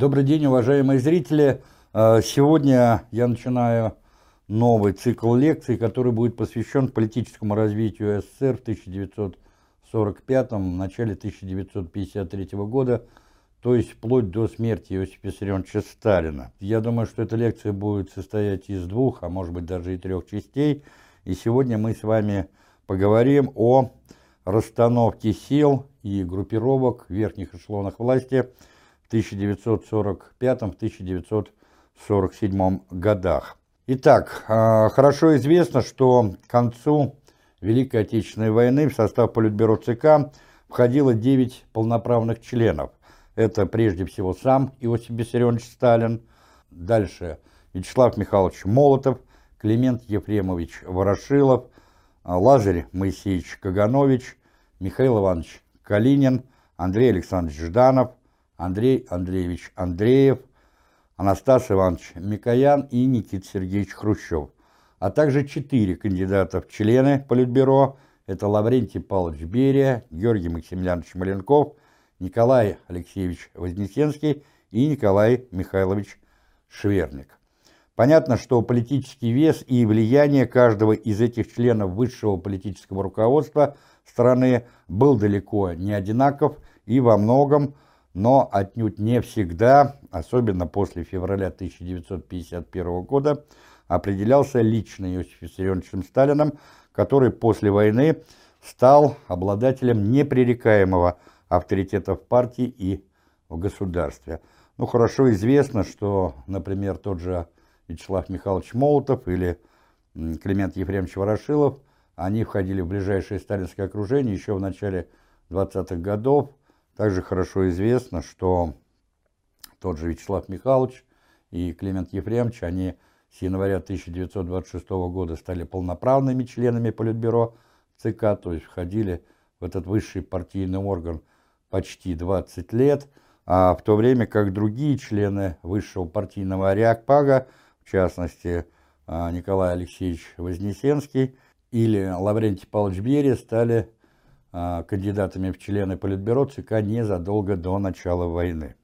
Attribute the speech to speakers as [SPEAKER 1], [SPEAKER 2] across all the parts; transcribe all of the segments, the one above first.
[SPEAKER 1] Добрый день, уважаемые зрители. Э, сегодня я начинаю новый цикл лекций, который будет посвящен политическому развитию СССР в 1945 начале 1953 года, то есть вплоть до смерти Иосифа Виссарионовича Сталина. Я думаю, что эта лекция будет состоять из двух, а может быть даже и трех частей. И сегодня мы с вами поговорим о расстановке сил и группировок в верхних эшелонах власти – 1945-1947 годах. Итак, а, хорошо известно, что к концу Великой Отечественной войны в состав Политбюро ЦК входило 9 полноправных членов. Это прежде всего сам Иосиф Виссарионович Сталин, дальше Вячеслав Михайлович Молотов, Климент Ефремович Ворошилов, а, Лазарь Моисеевич Каганович, Михаил Иванович Калинин, Андрей Александрович Жданов, Андрей Андреевич Андреев, Анастас Иванович Микоян и Никита Сергеевич Хрущев, а также четыре кандидата в члены Политбюро. Это Лаврентий Павлович Берия, Георгий Максимiliанович Маленков, Николай Алексеевич Вознесенский и Николай Михайлович Шверник. Понятно, что политический вес и влияние каждого из этих членов высшего политического руководства страны был далеко не одинаков и во многом но отнюдь не всегда, особенно после февраля 1951 года, определялся лично Иосифом Виссарионовичем Сталиным, который после войны стал обладателем непререкаемого авторитета в партии и в государстве. Ну, хорошо известно, что, например, тот же Вячеслав Михайлович Молотов или Климент Ефремович Ворошилов, они входили в ближайшее сталинское окружение еще в начале 20-х годов, также хорошо известно, что тот же Вячеслав Михайлович и Климент Ефремович, они с января 1926 года стали полноправными членами Политбюро ЦК, то есть входили в этот высший партийный орган почти 20 лет, а в то время как другие члены высшего партийного ариакпага, в частности а, Николай Алексеевич Вознесенский или Лаврентий Павлович Берия, стали кандидатами в члены Политбюро ЦК незадолго до начала войны.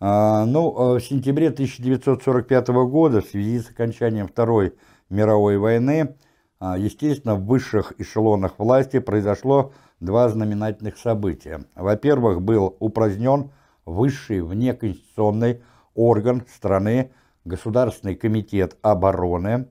[SPEAKER 1] А, ну, а, в сентябре 1945 года в связи с окончанием Второй мировой войны, естественно, в высших эшелонах власти произошло два знаменательных события. Во-первых, был упразднен высший внеконституционный орган страны Государственный комитет обороны,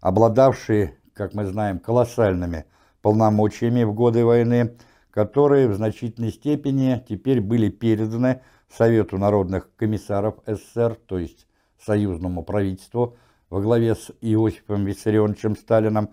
[SPEAKER 1] обладавший, как мы знаем, колоссальными полномочиями в годы войны, которые в значительной степени теперь были переданы Совету народных комиссаров СССР, то есть союзному правительству во главе с Иосифом Виссарионовичем Сталином,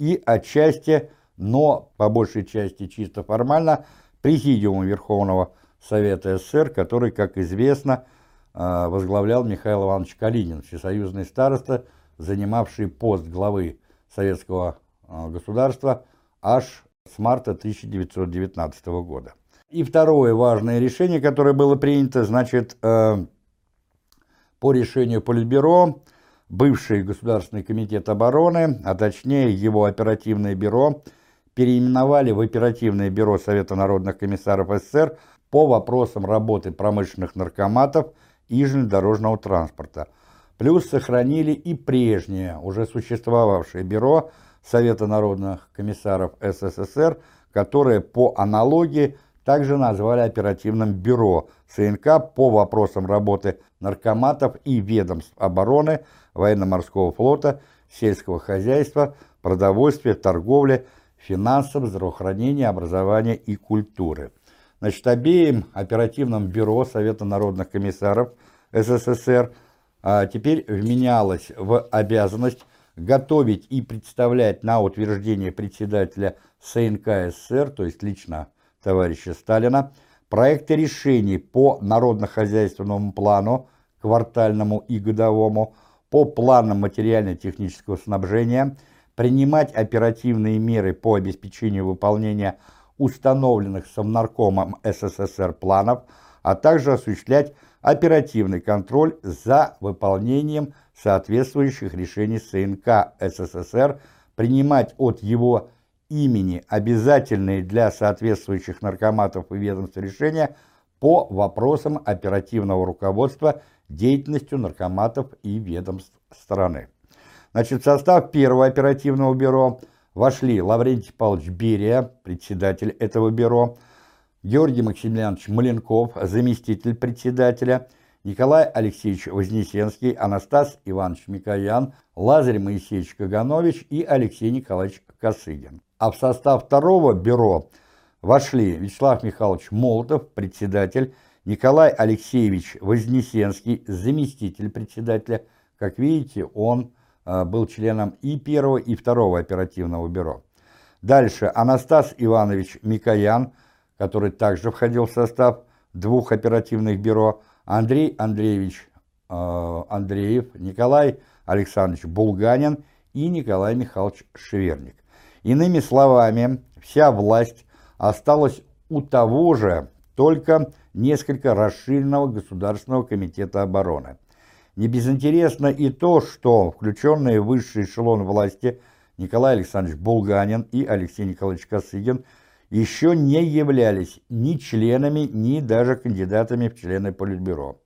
[SPEAKER 1] и отчасти, но по большей части чисто формально, Президиуму Верховного Совета СССР, который, как известно, э, возглавлял Михаил Иванович Калинин, всесоюзный староста, занимавший пост главы советского э, государства аж с марта 1919 года. И второе важное решение, которое было принято, значит, э, по решению Политбюро, бывший Государственный комитет обороны, а точнее его оперативное бюро, переименовали в оперативное бюро Совета народных комиссаров СССР по вопросам работы промышленных наркоматов и железнодорожного транспорта. Плюс сохранили и прежнее, уже существовавшее бюро Совета народных комиссаров СССР, которое по аналогии также назвали оперативным бюро ЦНК по вопросам работы наркоматов и ведомств обороны, военно-морского флота, сельского хозяйства, продовольствия, торговли, финансов, здравоохранения, образования и культуры. Значит, обеим оперативным бюро Совета народных комиссаров СССР а, теперь вменялось в обязанность готовить и представлять на утверждение председателя СНК СССР, то есть лично товарища Сталина, проекты решений по народно-хозяйственному плану, квартальному и годовому, по планам материально-технического снабжения, принимать оперативные меры по обеспечению выполнения установленных Совнаркомом СССР планов, а также осуществлять оперативный контроль за выполнением соответствующих решений СНК СССР, принимать от его имени обязательные для соответствующих наркоматов и ведомств решения по вопросам оперативного руководства деятельностью наркоматов и ведомств страны. Значит, в состав первого оперативного бюро вошли Лаврентий Павлович Берия, председатель этого бюро, Георгий Максимiliанович Маленков, заместитель председателя, Николай Алексеевич Вознесенский, Анастас Иванович Микоян, Лазарь Моисеевич Каганович и Алексей Николаевич Косыгин. А в состав второго бюро вошли Вячеслав Михайлович Молотов, председатель, Николай Алексеевич Вознесенский, заместитель председателя. Как видите, он э, был членом и первого, и второго оперативного бюро. Дальше Анастас Иванович Микоян, который также входил в состав двух оперативных бюро, Андрей Андреевич э, Андреев, Николай Александрович Булганин и Николай Михайлович Шверник. Иными словами, вся власть осталась у того же, только несколько расширенного Государственного комитета обороны. Не безинтересно и то, что включенные в высший эшелон власти Николай Александрович Булганин и Алексей Николаевич Косыгин еще не являлись ни членами, ни даже кандидатами в члены Политбюро.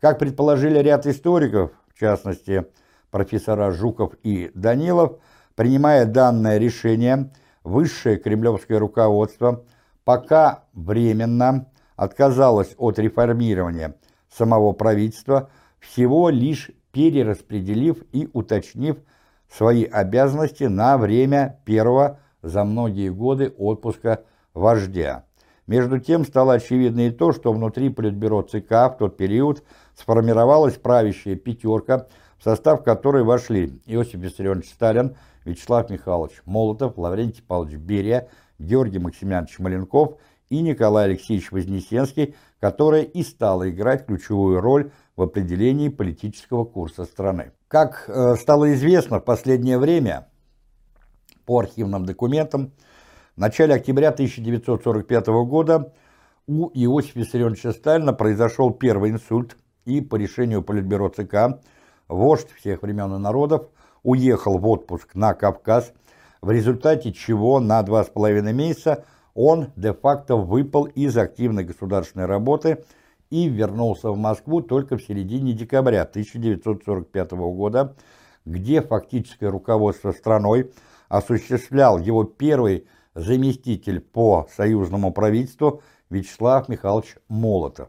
[SPEAKER 1] Как предположили ряд историков, в частности, профессора Жуков и Данилов, принимая данное решение, высшее кремлевское руководство пока временно отказалось от реформирования самого правительства, всего лишь перераспределив и уточнив свои обязанности на время первого за многие годы отпуска вождя. Между тем стало очевидно и то, что внутри Политбюро ЦК в тот период сформировалась правящая пятерка, в состав которой вошли Иосиф Виссарионович Сталин, Вячеслав Михайлович Молотов, Лаврентий Павлович Берия, Георгий Максимянович Маленков и Николай Алексеевич Вознесенский, которая и стала играть ключевую роль в определении политического курса страны. Как э, стало известно в последнее время, по архивным документам, в начале октября 1945 года у Иосифа Виссарионовича Сталина произошел первый инсульт, и по решению Политбюро ЦК вождь всех времен и народов уехал в отпуск на Кавказ, в результате чего на два с половиной месяца он де-факто выпал из активной государственной работы и вернулся в Москву только в середине декабря 1945 года, где фактическое руководство страной осуществлял его первый заместитель по союзному правительству Вячеслав Михайлович Молотов.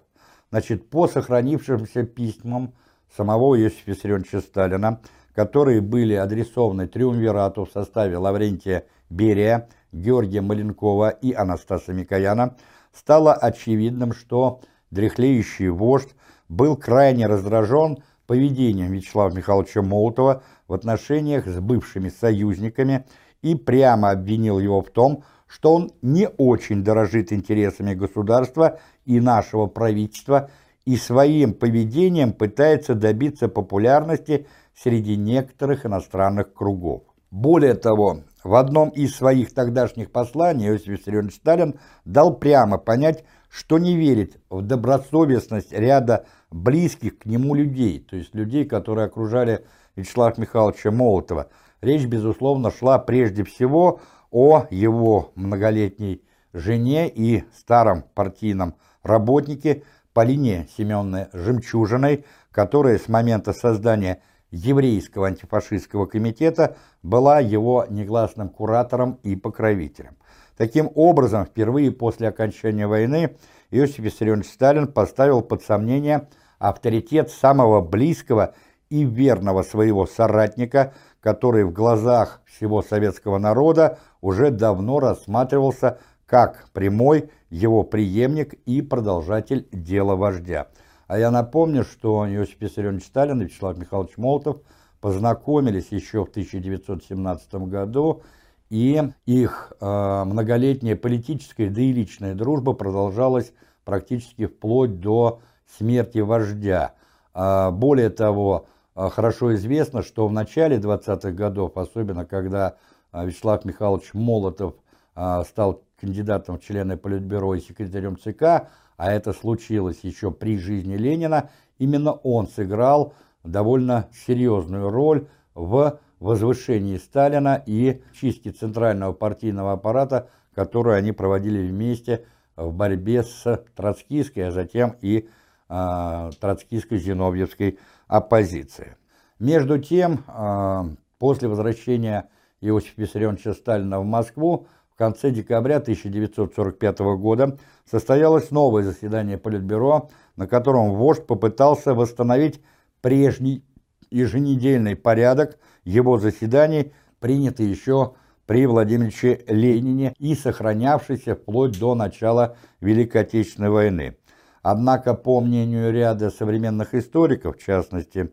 [SPEAKER 1] Значит, по сохранившимся письмам самого Иосифа Виссарионовича Сталина, которые были адресованы Триумвирату в составе Лаврентия Берия, Георгия Маленкова и Анастаса Микояна, стало очевидным, что дряхлеющий вождь был крайне раздражен поведением Вячеслава Михайловича Молотова в отношениях с бывшими союзниками и прямо обвинил его в том, что он не очень дорожит интересами государства и нашего правительства и своим поведением пытается добиться популярности среди некоторых иностранных кругов. Более того, в одном из своих тогдашних посланий Иосиф Виссарионович Сталин дал прямо понять, что не верит в добросовестность ряда близких к нему людей, то есть людей, которые окружали Вячеслава Михайловича Молотова. Речь, безусловно, шла прежде всего о его многолетней жене и старом партийном работнике Полине Семеновне Жемчужиной, которая с момента создания еврейского антифашистского комитета была его негласным куратором и покровителем. Таким образом, впервые после окончания войны Иосиф Виссарионович Сталин поставил под сомнение авторитет самого близкого и верного своего соратника, который в глазах всего советского народа уже давно рассматривался как прямой его преемник и продолжатель дела вождя. А я напомню, что Иосиф Виссарионович Сталин и Вячеслав Михайлович Молотов познакомились еще в 1917 году, и их э, многолетняя политическая, да и личная дружба продолжалась практически вплоть до смерти вождя. А более того, хорошо известно, что в начале 20-х годов, особенно когда э, Вячеслав Михайлович Молотов э, стал кандидатом в члены Политбюро и секретарем ЦК, а это случилось еще при жизни Ленина, именно он сыграл довольно серьезную роль в возвышении Сталина и чистке центрального партийного аппарата, которую они проводили вместе в борьбе с троцкистской, а затем и э, троцкистско-зиновьевской оппозицией. Между тем, э, после возвращения Иосифа Виссарионовича Сталина в Москву в конце декабря 1945 года состоялось новое заседание Политбюро, на котором вождь попытался восстановить прежний еженедельный порядок его заседаний, принятый еще при Владимире Ленине и сохранявшийся вплоть до начала Великой Отечественной войны. Однако, по мнению ряда современных историков, в частности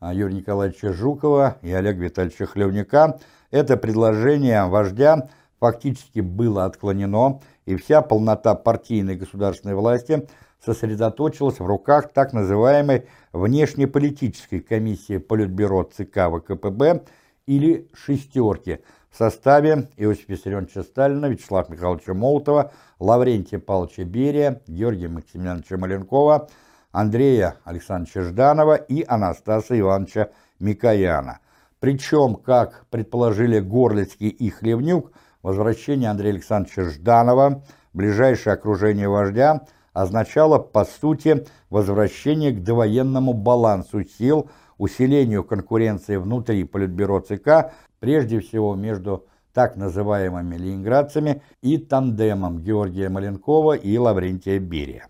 [SPEAKER 1] Юрия Николаевича Жукова и Олега Витальевича Хлевника, это предложение вождя фактически было отклонено, и вся полнота партийной государственной власти сосредоточилась в руках так называемой внешнеполитической комиссии Политбюро ЦК ВКПБ или «шестерки» в составе Иосифа Виссарионовича Сталина, Вячеслава Михайловича Молотова, Лаврентия Павловича Берия, Георгия Максимовича Маленкова, Андрея Александровича Жданова и Анастаса Ивановича Микояна. Причем, как предположили Горлицкий и Хлевнюк, Возвращение Андрея Александровича Жданова, ближайшее окружение вождя, означало, по сути, возвращение к довоенному балансу сил, усилению конкуренции внутри Политбюро ЦК, прежде всего между так называемыми ленинградцами и тандемом Георгия Маленкова и Лаврентия Берия.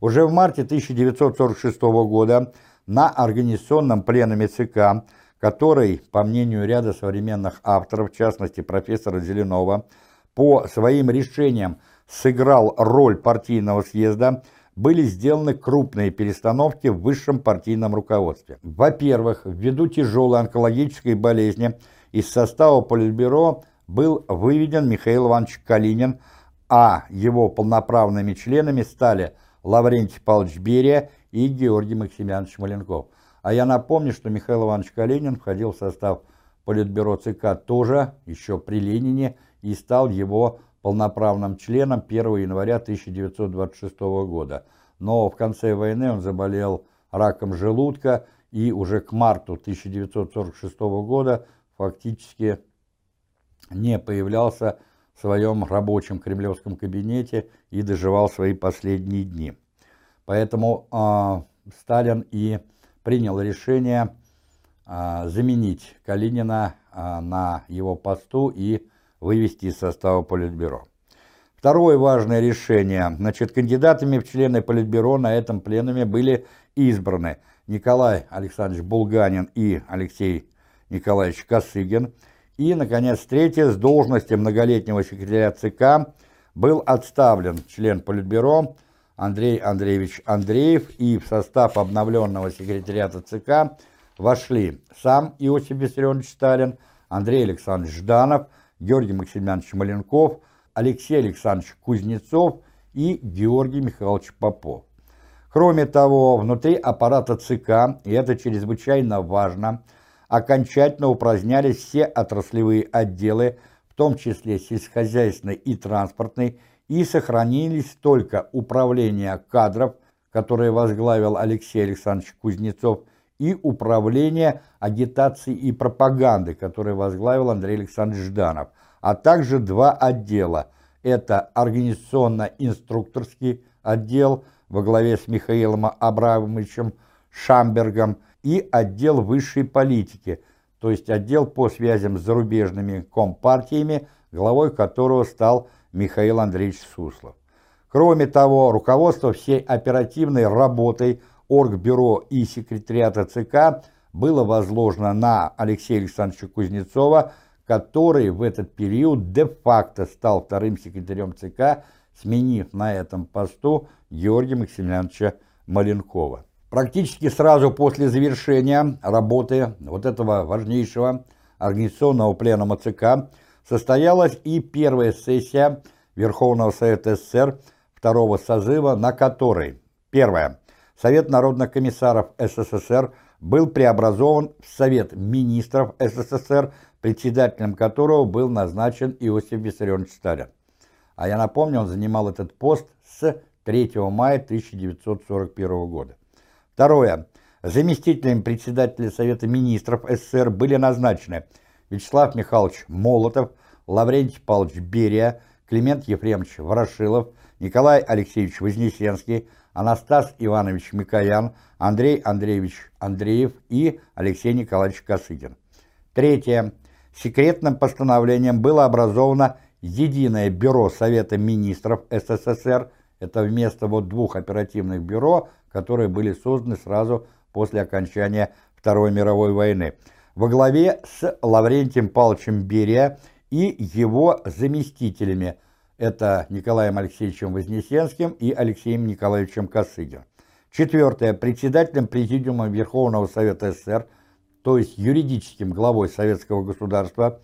[SPEAKER 1] Уже в марте 1946 года на организационном пленуме ЦК который, по мнению ряда современных авторов, в частности профессора Зеленова, по своим решениям сыграл роль партийного съезда, были сделаны крупные перестановки в высшем партийном руководстве. Во-первых, ввиду тяжелой онкологической болезни из состава Политбюро был выведен Михаил Иванович Калинин, а его полноправными членами стали Лаврентий Павлович Берия и Георгий Максимянович Маленков – а я напомню, что Михаил Иванович Калинин входил в состав Политбюро ЦК тоже еще при Ленине и стал его полноправным членом 1 января 1926 года. Но в конце войны он заболел раком желудка и уже к марту 1946 года фактически не появлялся в своем рабочем кремлевском кабинете и доживал свои последние дни. Поэтому э, Сталин и принял решение а, заменить Калинина а, на его посту и вывести из состава Политбюро. Второе важное решение. Значит, кандидатами в члены Политбюро на этом пленуме были избраны Николай Александрович Булганин и Алексей Николаевич Косыгин. И, наконец, третье, с должности многолетнего секретаря ЦК был отставлен член Политбюро Андрей Андреевич Андреев, и в состав обновленного секретариата ЦК вошли сам Иосиф Виссарионович Сталин, Андрей Александрович Жданов, Георгий Максимович Маленков, Алексей Александрович Кузнецов и Георгий Михайлович Попов. Кроме того, внутри аппарата ЦК, и это чрезвычайно важно, окончательно упразднялись все отраслевые отделы, в том числе сельскохозяйственный и транспортный, и сохранились только управление кадров, которое возглавил Алексей Александрович Кузнецов, и управление агитации и пропаганды, которое возглавил Андрей Александрович Жданов, а также два отдела. Это организационно-инструкторский отдел во главе с Михаилом Абрамовичем Шамбергом и отдел высшей политики, то есть отдел по связям с зарубежными компартиями, главой которого стал Михаил Андреевич Суслов. Кроме того, руководство всей оперативной работой Оргбюро и секретариата ЦК было возложено на Алексея Александровича Кузнецова, который в этот период де-факто стал вторым секретарем ЦК, сменив на этом посту Георгия Максимiliановича Маленкова. Практически сразу после завершения работы вот этого важнейшего организационного пленума ЦК состоялась и первая сессия Верховного Совета СССР второго созыва, на которой, первое, Совет народных комиссаров СССР был преобразован в Совет министров СССР, председателем которого был назначен Иосиф Виссарионович Сталин. А я напомню, он занимал этот пост с 3 мая 1941 года. Второе. Заместителями председателя Совета министров СССР были назначены Вячеслав Михайлович Молотов, Лаврентий Павлович Берия, Климент Ефремович Ворошилов, Николай Алексеевич Вознесенский, Анастас Иванович Микоян, Андрей Андреевич Андреев и Алексей Николаевич Косыгин. Третье. Секретным постановлением было образовано Единое бюро Совета министров СССР, это вместо вот двух оперативных бюро, которые были созданы сразу после окончания Второй мировой войны, во главе с Лаврентием Павловичем Берия и его заместителями, это Николаем Алексеевичем Вознесенским и Алексеем Николаевичем Косыгин. Четвертое. Председателем Президиума Верховного Совета СССр, то есть юридическим главой Советского государства,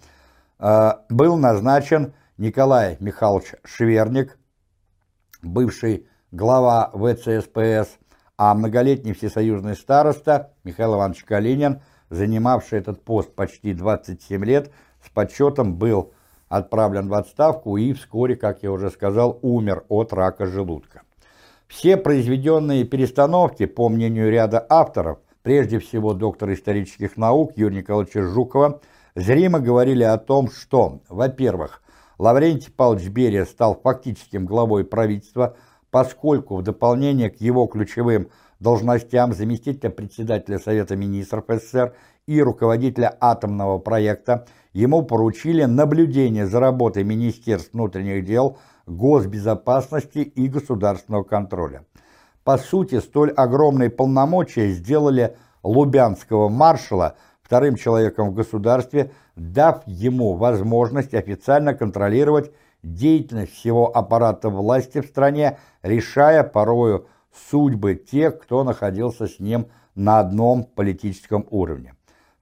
[SPEAKER 1] э, был назначен Николай Михайлович Шверник, бывший глава ВЦСПС, а многолетний всесоюзный староста Михаил Иванович Калинин, занимавший этот пост почти 27 лет, с почетом был отправлен в отставку и вскоре, как я уже сказал, умер от рака желудка. Все произведенные перестановки, по мнению ряда авторов, прежде всего доктора исторических наук Юрия Николаевича Жукова, зримо говорили о том, что, во-первых, Лаврентий Павлович Берия стал фактическим главой правительства, поскольку в дополнение к его ключевым должностям заместителя председателя Совета министров СССР и руководителя атомного проекта ему поручили наблюдение за работой Министерств внутренних дел, госбезопасности и государственного контроля. По сути, столь огромные полномочия сделали лубянского маршала вторым человеком в государстве, дав ему возможность официально контролировать деятельность всего аппарата власти в стране, решая порою судьбы тех, кто находился с ним на одном политическом уровне.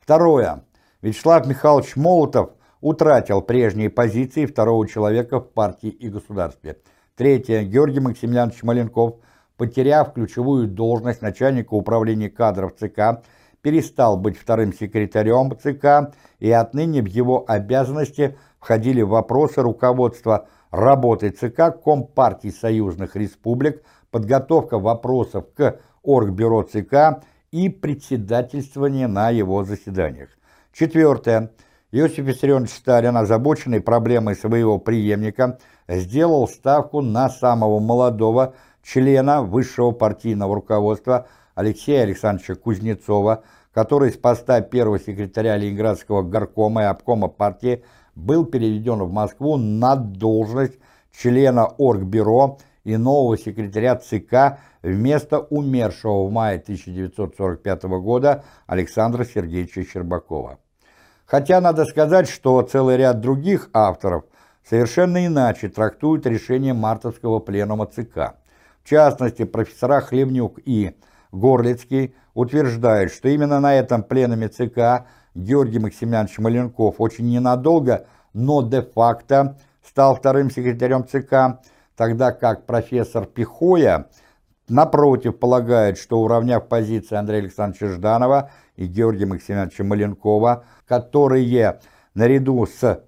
[SPEAKER 1] Второе. Вячеслав Михайлович Молотов утратил прежние позиции второго человека в партии и государстве. Третье. Георгий Максимiliaнович Маленков, потеряв ключевую должность начальника управления кадров ЦК, перестал быть вторым секретарем ЦК, и отныне в его обязанности входили вопросы руководства работы ЦК Компартии союзных республик, подготовка вопросов к Оргбюро ЦК и председательствование на его заседаниях. Четвертое. Иосиф Виссарионович Сталин, озабоченный проблемой своего преемника, сделал ставку на самого молодого члена высшего партийного руководства Алексея Александровича Кузнецова, который с поста первого секретаря Ленинградского горкома и обкома партии был переведен в Москву на должность члена Оргбюро и нового секретаря ЦК вместо умершего в мае 1945 года Александра Сергеевича Щербакова. Хотя надо сказать, что целый ряд других авторов совершенно иначе трактуют решение мартовского пленума ЦК. В частности, профессора Хлебнюк и Горлицкий утверждают, что именно на этом пленуме ЦК Георгий Максимянович Маленков очень ненадолго, но де-факто стал вторым секретарем ЦК, тогда как профессор Пихоя, напротив, полагает, что уравняв позиции Андрея Александровича Жданова и Георгия Максимовича Маленкова, которые наряду с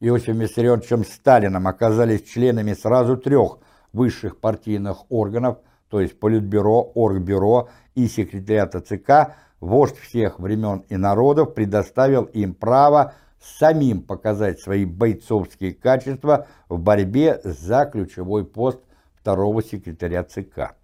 [SPEAKER 1] Иосифом Виссарионовичем Сталином оказались членами сразу трех высших партийных органов, то есть Политбюро, Оргбюро и секретариата ЦК, вождь всех времен и народов предоставил им право самим показать свои бойцовские качества в борьбе за ключевой пост второго секретаря ЦК.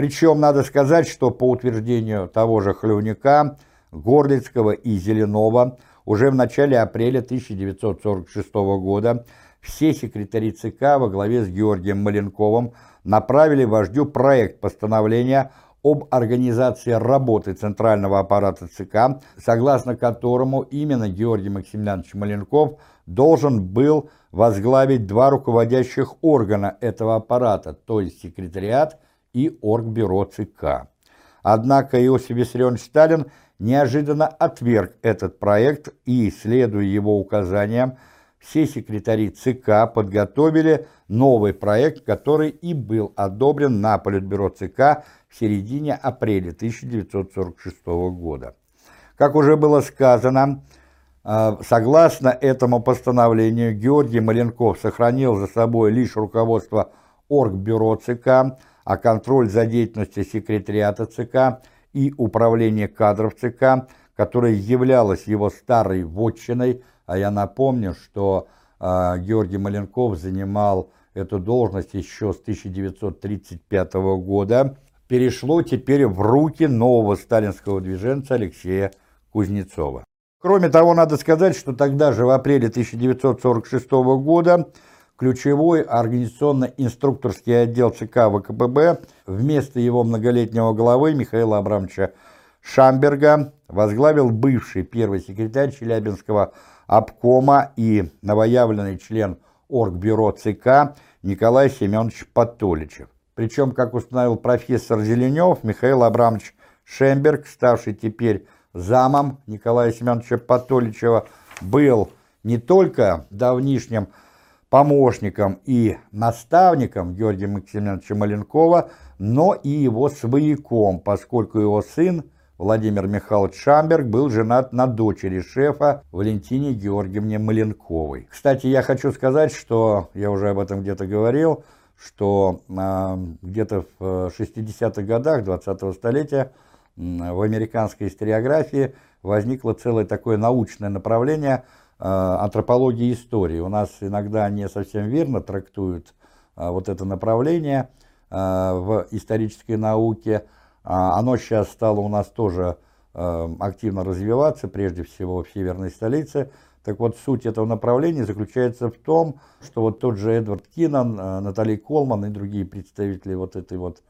[SPEAKER 1] Причем надо сказать, что по утверждению того же Хлевника, Горлицкого и Зеленова уже в начале апреля 1946 года все секретари ЦК во главе с Георгием Маленковым направили вождю проект постановления об организации работы центрального аппарата ЦК, согласно которому именно Георгий Максимiliaнович Маленков должен был возглавить два руководящих органа этого аппарата, то есть секретариат и Оргбюро ЦК. Однако Иосиф Виссарионович Сталин неожиданно отверг этот проект и, следуя его указаниям, все секретари ЦК подготовили новый проект, который и был одобрен на Политбюро ЦК в середине апреля 1946 года. Как уже было сказано, э, согласно этому постановлению Георгий Маленков сохранил за собой лишь руководство Оргбюро ЦК, а контроль за деятельностью секретариата ЦК и управление кадров ЦК, которое являлось его старой вотчиной, а я напомню, что а, Георгий Маленков занимал эту должность еще с 1935 года, перешло теперь в руки нового сталинского движенца Алексея Кузнецова. Кроме того, надо сказать, что тогда же, в апреле 1946 года, ключевой организационно-инструкторский отдел ЦК ВКПБ вместо его многолетнего главы Михаила Абрамовича Шамберга возглавил бывший первый секретарь Челябинского обкома и новоявленный член Оргбюро ЦК Николай Семенович Патоличев. Причем, как установил профессор Зеленев, Михаил Абрамович Шемберг, ставший теперь замом Николая Семеновича Патоличева, был не только давнишним помощником и наставником Георгия Максимовича Маленкова, но и его свояком, поскольку его сын Владимир Михайлович Шамберг был женат на дочери шефа Валентине Георгиевне Маленковой. Кстати, я хочу сказать, что, я уже об этом где-то говорил, что э, где-то в 60-х годах 20-го столетия э, в американской историографии возникло целое такое научное направление – Э, антропологии истории. У нас иногда не совсем верно трактуют э, вот это направление э, в исторической науке. А оно сейчас стало у нас тоже активно развиваться, прежде всего в северной столице. Так вот, суть этого направления заключается в том, что вот тот же Эдвард Киннон, Натали Колман и другие представители вот этой вот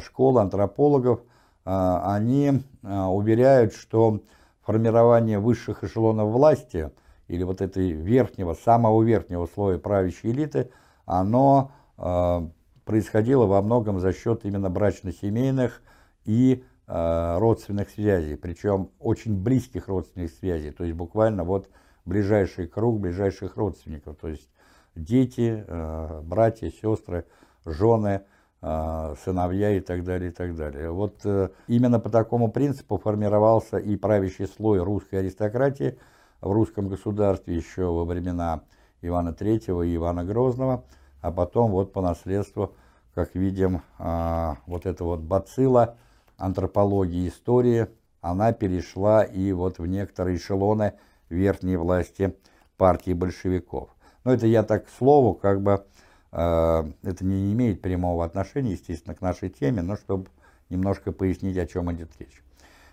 [SPEAKER 1] школы антропологов, они уверяют, что формирование высших эшелонов власти – или вот этой верхнего, самого верхнего слоя правящей элиты, оно э, происходило во многом за счет именно брачно-семейных и э, родственных связей, причем очень близких родственных связей, то есть буквально вот ближайший круг ближайших родственников, то есть дети, э, братья, сестры, жены, э, сыновья и так далее, и так далее. Вот э, именно по такому принципу формировался и правящий слой русской аристократии – в русском государстве еще во времена Ивана III и Ивана Грозного, а потом вот по наследству, как видим, а, вот эта вот бацилла антропологии истории, она перешла и вот в некоторые эшелоны верхней власти партии большевиков. Но это я так к слову, как бы э, это не имеет прямого отношения, естественно, к нашей теме, но чтобы немножко пояснить, о чем идет речь.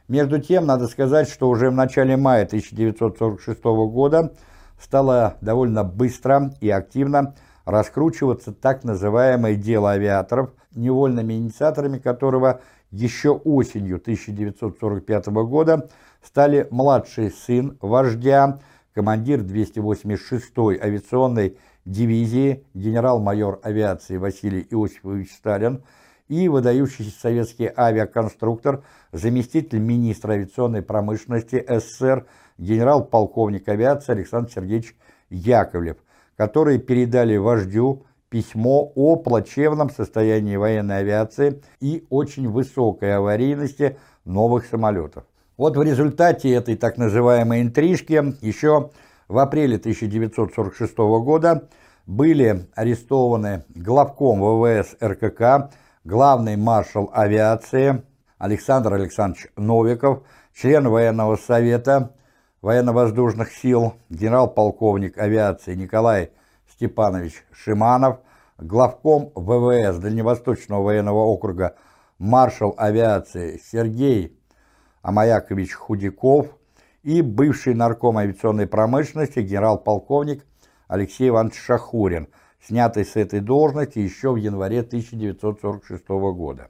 [SPEAKER 1] Между тем, надо сказать, что уже в начале мая 1946 года стало довольно быстро и активно раскручиваться так называемое дело авиаторов, невольными инициаторами которого еще осенью 1945 года стали младший сын вождя, командир 286-й авиационной дивизии, генерал-майор авиации Василий Иосифович Сталин, и выдающийся советский авиаконструктор, заместитель министра авиационной промышленности СССР, генерал-полковник авиации Александр Сергеевич Яковлев, которые передали вождю письмо о плачевном состоянии военной авиации и очень высокой аварийности новых самолетов. Вот в результате этой так называемой интрижки еще в апреле 1946 года были арестованы главком ВВС РКК главный маршал авиации Александр Александрович Новиков, член военного совета военно-воздушных сил, генерал-полковник авиации Николай Степанович Шиманов, главком ВВС Дальневосточного военного округа маршал авиации Сергей Амаякович Худяков и бывший нарком авиационной промышленности генерал-полковник Алексей Иванович Шахурин – снятый с этой должности еще в январе 1946 года.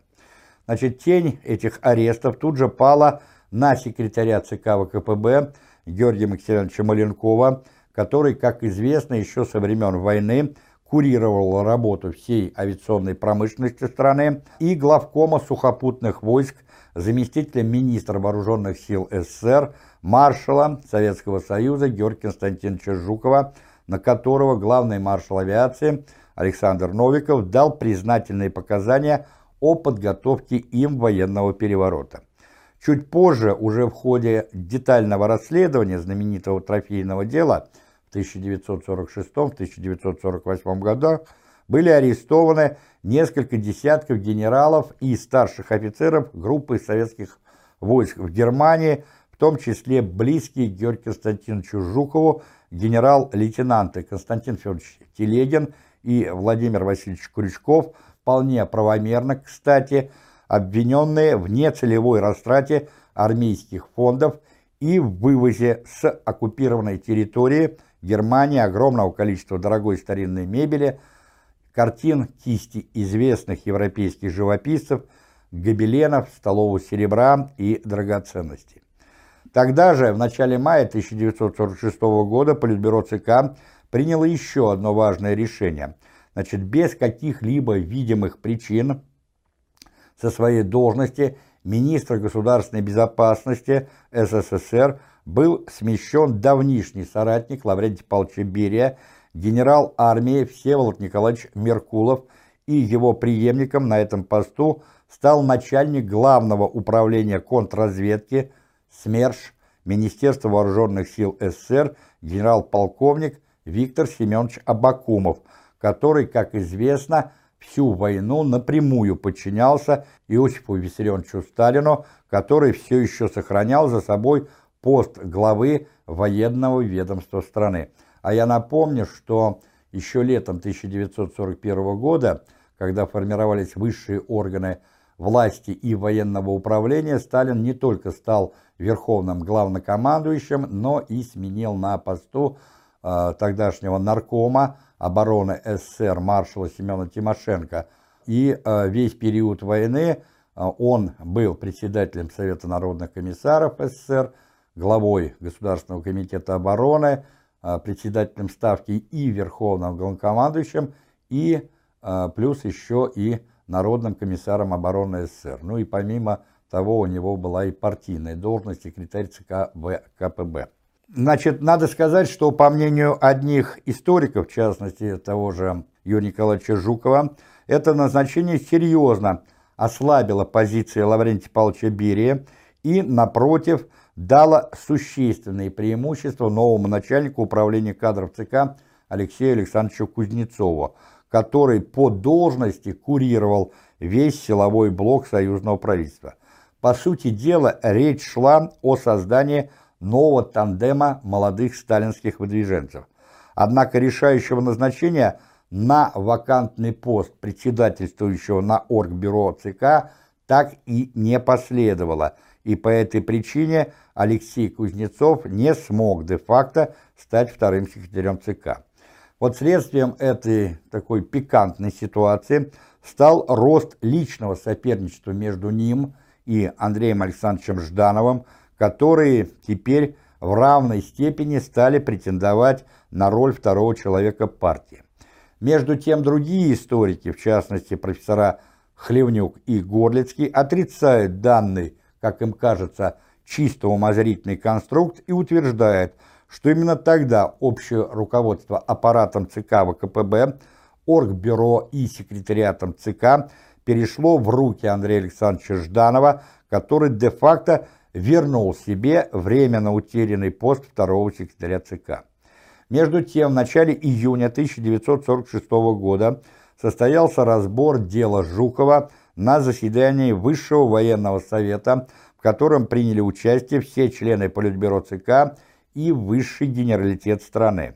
[SPEAKER 1] Значит, тень этих арестов тут же пала на секретаря ЦК ВКПБ Георгия Максимовича Маленкова, который, как известно, еще со времен войны курировал работу всей авиационной промышленности страны и главкома сухопутных войск, заместителя министра вооруженных сил СССР, маршала Советского Союза Георгия Константиновича Жукова, на которого главный маршал авиации Александр Новиков дал признательные показания о подготовке им военного переворота. Чуть позже, уже в ходе детального расследования знаменитого трофейного дела в 1946-1948 годах, были арестованы несколько десятков генералов и старших офицеров группы советских войск в Германии, в том числе близкие Георгию Константиновичу Жукову генерал-лейтенанты Константин Федорович Телегин и Владимир Васильевич Крючков, вполне правомерно, кстати, обвиненные в нецелевой растрате армейских фондов и в вывозе с оккупированной территории Германии огромного количества дорогой старинной мебели, картин кисти известных европейских живописцев, гобеленов, столового серебра и драгоценностей. Тогда же, в начале мая 1946 года, Политбюро ЦК приняло еще одно важное решение. Значит, без каких-либо видимых причин со своей должности министр государственной безопасности СССР был смещен давнишний соратник Лаврентия Павловича Берия, генерал армии Всеволод Николаевич Меркулов, и его преемником на этом посту стал начальник главного управления контрразведки СМЕРШ Министерства вооруженных сил СССР генерал-полковник Виктор Семенович Абакумов, который, как известно, всю войну напрямую подчинялся Иосифу Виссарионовичу Сталину, который все еще сохранял за собой пост главы военного ведомства страны. А я напомню, что еще летом 1941 года, когда формировались высшие органы власти и военного управления, Сталин не только стал верховным главнокомандующим, но и сменил на посту э, тогдашнего наркома обороны СССР маршала Семена Тимошенко. И э, весь период войны э, он был председателем Совета народных комиссаров СССР, главой Государственного комитета обороны, э, председателем Ставки и верховным главнокомандующим, и э, плюс еще и народным комиссаром обороны СССР. Ну и помимо того у него была и партийная должность секретарь ЦК ВКПБ. Значит, надо сказать, что по мнению одних историков, в частности того же Юрия Николаевича Жукова, это назначение серьезно ослабило позиции Лаврентия Павловича Берия и, напротив, дало существенные преимущества новому начальнику управления кадров ЦК Алексею Александровичу Кузнецову, который по должности курировал весь силовой блок союзного правительства. По сути дела, речь шла о создании нового тандема молодых сталинских выдвиженцев. Однако решающего назначения на вакантный пост председательствующего на Оргбюро ЦК так и не последовало, и по этой причине Алексей Кузнецов не смог де-факто стать вторым секретарем ЦК. Вот следствием этой такой пикантной ситуации стал рост личного соперничества между ним и Андреем Александровичем Ждановым, которые теперь в равной степени стали претендовать на роль второго человека партии. Между тем другие историки, в частности профессора Хлевнюк и Горлицкий, отрицают данный, как им кажется, чисто умозрительный конструкт и утверждают, что именно тогда общее руководство аппаратом ЦК ВКПБ, Оргбюро и секретариатом ЦК перешло в руки Андрея Александровича Жданова, который де-факто вернул себе временно утерянный пост второго секретаря ЦК. Между тем, в начале июня 1946 года состоялся разбор дела Жукова на заседании Высшего военного совета, в котором приняли участие все члены Политбюро ЦК и высший генералитет страны.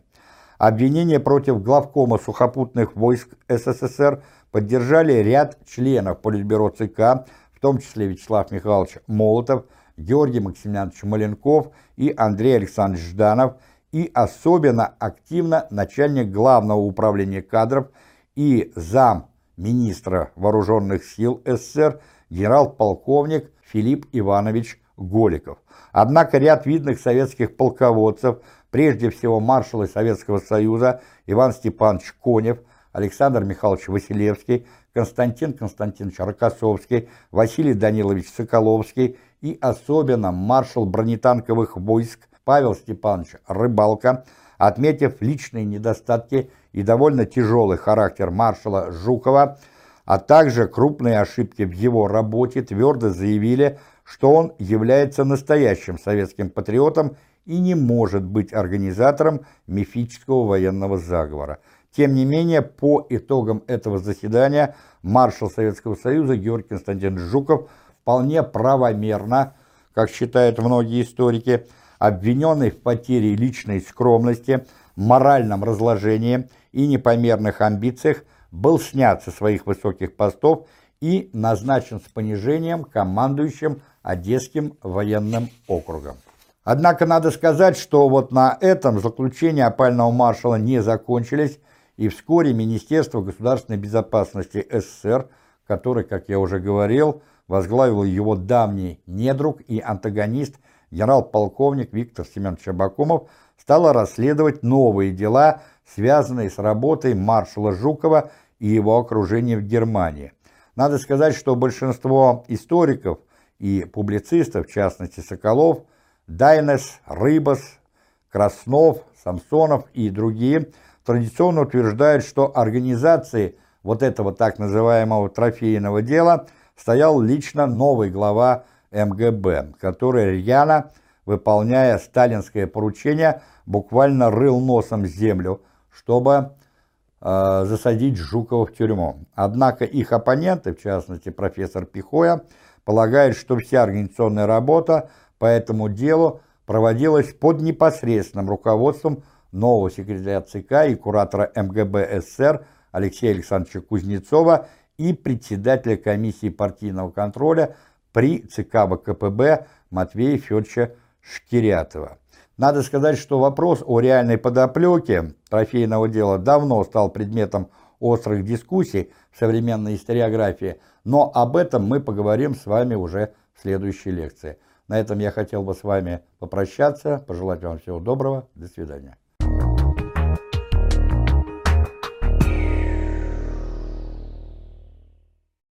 [SPEAKER 1] Обвинения против главкома сухопутных войск СССР поддержали ряд членов Политбюро ЦК, в том числе Вячеслав Михайлович Молотов, Георгий Максимович Маленков и Андрей Александрович Жданов, и особенно активно начальник Главного управления кадров и зам министра вооруженных сил СССР генерал-полковник Филипп Иванович Голиков. Однако ряд видных советских полководцев, прежде всего маршалы Советского Союза Иван Степанович Конев, Александр Михайлович Василевский, Константин Константинович Рокоссовский, Василий Данилович Соколовский и особенно маршал бронетанковых войск Павел Степанович Рыбалка, отметив личные недостатки и довольно тяжелый характер маршала Жукова, а также крупные ошибки в его работе, твердо заявили, что он является настоящим советским патриотом и не может быть организатором мифического военного заговора. Тем не менее, по итогам этого заседания маршал Советского Союза Георгий Константинович Жуков вполне правомерно как считают многие историки, обвиненный в потере личной скромности, моральном разложении и непомерных амбициях, был снят со своих высоких постов и назначен с понижением командующим Одесским военным округом. Однако надо сказать, что вот на этом заключения опального маршала не закончились, и вскоре Министерство государственной безопасности СССР, который, как я уже говорил, возглавил его давний недруг и антагонист генерал-полковник Виктор Семенович Абакумов, стало расследовать новые дела, связанные с работой маршала Жукова и его окружения в Германии. Надо сказать, что большинство историков и публицистов, в частности Соколов, Дайнес, Рыбас, Краснов, Самсонов и другие, традиционно утверждают, что организацией вот этого так называемого трофейного дела стоял лично новый глава МГБ, который рьяно, выполняя сталинское поручение, буквально рыл носом землю, чтобы засадить Жукова в тюрьму. Однако их оппоненты, в частности профессор Пихоя, полагают, что вся организационная работа по этому делу проводилась под непосредственным руководством нового секретаря ЦК и куратора МГБ СССР Алексея Александровича Кузнецова и председателя комиссии партийного контроля при ЦК ВКПБ Матвея Федоровича Шкирятова. Надо сказать, что вопрос о реальной подоплеке трофейного дела давно стал предметом острых дискуссий в современной историографии, но об этом мы поговорим с вами уже в следующей лекции. На этом я хотел бы с вами попрощаться, пожелать вам всего доброго, до свидания.